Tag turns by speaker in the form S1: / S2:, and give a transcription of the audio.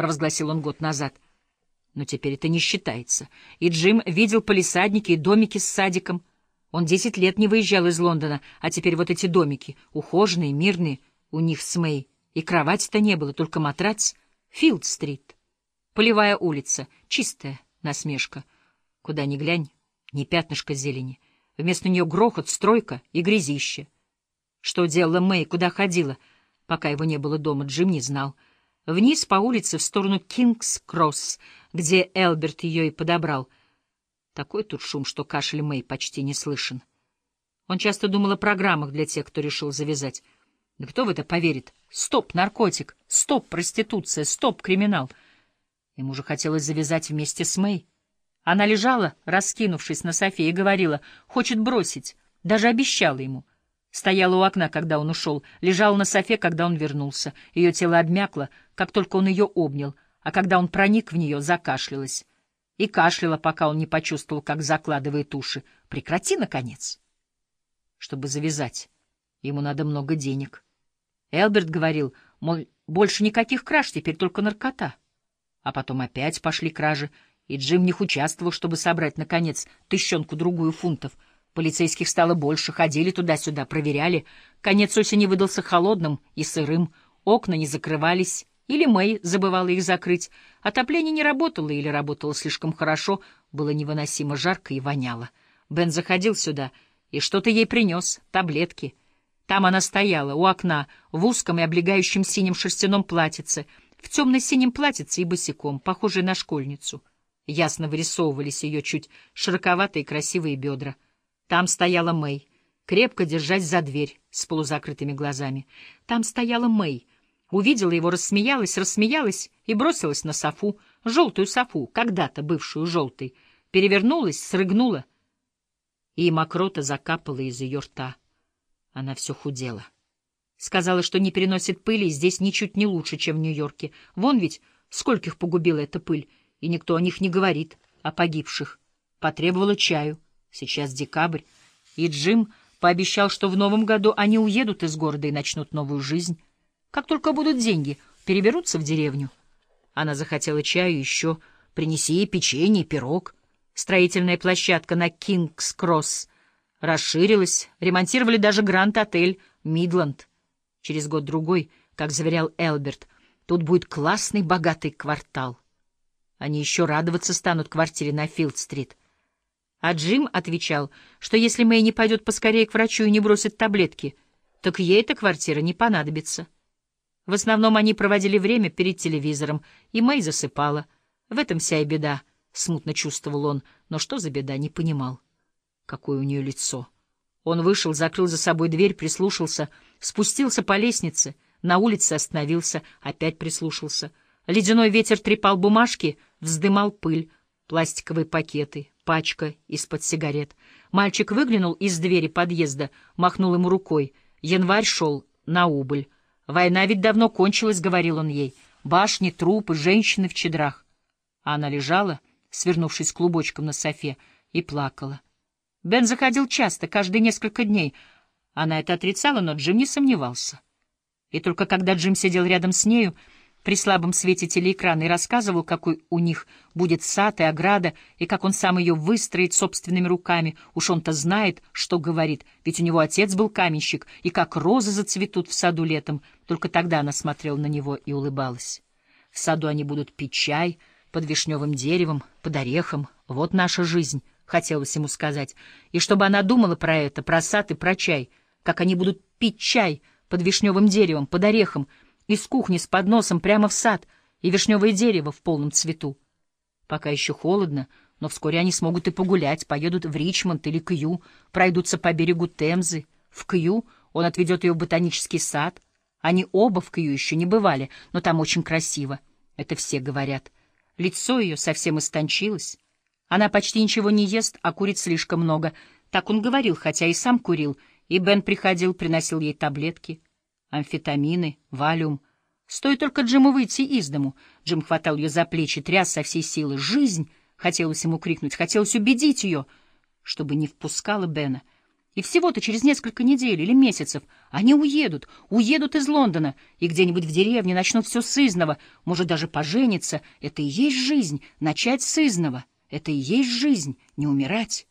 S1: провозгласил он год назад. Но теперь это не считается. И Джим видел полисадники и домики с садиком. Он десять лет не выезжал из Лондона, а теперь вот эти домики, ухоженные, мирные, у них с Мэй. И кровати-то не было, только матрац. Филд-стрит. Полевая улица, чистая насмешка. Куда ни глянь, ни пятнышко зелени. Вместо нее грохот, стройка и грязище. Что делала Мэй, куда ходила? Пока его не было дома, Джим не знал. Вниз по улице в сторону Кингс-Кросс, где Элберт ее и подобрал. Такой тут шум, что кашель Мэй почти не слышен. Он часто думал о программах для тех, кто решил завязать. Да кто в это поверит? Стоп, наркотик! Стоп, проституция! Стоп, криминал! Ему же хотелось завязать вместе с Мэй. Она лежала, раскинувшись на софе, и говорила, хочет бросить, даже обещала ему. Стояла у окна, когда он ушел, лежала на софе, когда он вернулся. Ее тело обмякло, как только он ее обнял, а когда он проник в нее, закашлялась. И кашляла, пока он не почувствовал, как закладывает уши. Прекрати, наконец. Чтобы завязать, ему надо много денег. Элберт говорил, мол, больше никаких краж, теперь только наркота. А потом опять пошли кражи, и Джим них участвовал, чтобы собрать, наконец, тыщенку-другую фунтов. Полицейских стало больше, ходили туда-сюда, проверяли. Конец осени выдался холодным и сырым, окна не закрывались, или Мэй забывала их закрыть. Отопление не работало или работало слишком хорошо, было невыносимо жарко и воняло. Бен заходил сюда и что-то ей принес, таблетки. Там она стояла, у окна, в узком и облегающем синем шерстяном платьице, в темно-синем платьице и босиком, похожей на школьницу. Ясно вырисовывались ее чуть широковатые красивые бедра. Там стояла Мэй, крепко держась за дверь с полузакрытыми глазами. Там стояла Мэй, увидела его, рассмеялась, рассмеялась и бросилась на софу, желтую софу, когда-то бывшую желтой, перевернулась, срыгнула, и мокрота закапала из ее рта. Она все худела. Сказала, что не переносит пыли, здесь ничуть не лучше, чем в Нью-Йорке. Вон ведь скольких погубила эта пыль и никто о них не говорит, о погибших. Потребовала чаю. Сейчас декабрь. И Джим пообещал, что в новом году они уедут из города и начнут новую жизнь. Как только будут деньги, переберутся в деревню. Она захотела чаю еще. Принеси ей печенье, пирог. Строительная площадка на Кингс-Кросс расширилась, ремонтировали даже Гранд-отель «Мидланд». Через год-другой, как заверял Элберт, тут будет классный богатый квартал. Они еще радоваться станут квартире на Филд-стрит. А Джим отвечал, что если Мэй не пойдет поскорее к врачу и не бросит таблетки, так ей эта квартира не понадобится. В основном они проводили время перед телевизором, и Мэй засыпала. В этом вся и беда, — смутно чувствовал он, но что за беда, не понимал. Какое у нее лицо. Он вышел, закрыл за собой дверь, прислушался, спустился по лестнице, на улице остановился, опять прислушался. Ледяной ветер трепал бумажки — вздымал пыль, пластиковые пакеты, пачка из-под сигарет. Мальчик выглянул из двери подъезда, махнул ему рукой. Январь шел на убыль. «Война ведь давно кончилась», — говорил он ей. «Башни, трупы, женщины в чедрах». А она лежала, свернувшись клубочком на софе, и плакала. Бен заходил часто, каждые несколько дней. Она это отрицала, но Джим не сомневался. И только когда Джим сидел рядом с нею, при слабом свете телеэкрана и рассказывал, какой у них будет сад и ограда, и как он сам ее выстроит собственными руками. Уж он-то знает, что говорит, ведь у него отец был каменщик, и как розы зацветут в саду летом. Только тогда она смотрела на него и улыбалась. В саду они будут пить чай под вишневым деревом, под орехом. Вот наша жизнь, хотелось ему сказать. И чтобы она думала про это, про сад и про чай, как они будут пить чай под вишневым деревом, под орехом — из кухни с подносом прямо в сад и вишневое дерево в полном цвету. Пока еще холодно, но вскоре они смогут и погулять, поедут в Ричмонд или Кью, пройдутся по берегу Темзы. В Кью он отведет ее в ботанический сад. Они оба в Кью еще не бывали, но там очень красиво. Это все говорят. Лицо ее совсем истончилось. Она почти ничего не ест, а курит слишком много. Так он говорил, хотя и сам курил, и Бен приходил, приносил ей таблетки — амфетамины, валиум. Стоит только Джиму выйти из дому. Джим хватал ее за плечи, тряс со всей силы. «Жизнь!» — хотелось ему крикнуть, хотелось убедить ее, чтобы не впускала Бена. И всего-то через несколько недель или месяцев они уедут, уедут из Лондона и где-нибудь в деревне начнут все с изного, может даже пожениться. Это и есть жизнь, начать с изного. Это и есть жизнь, не умирать.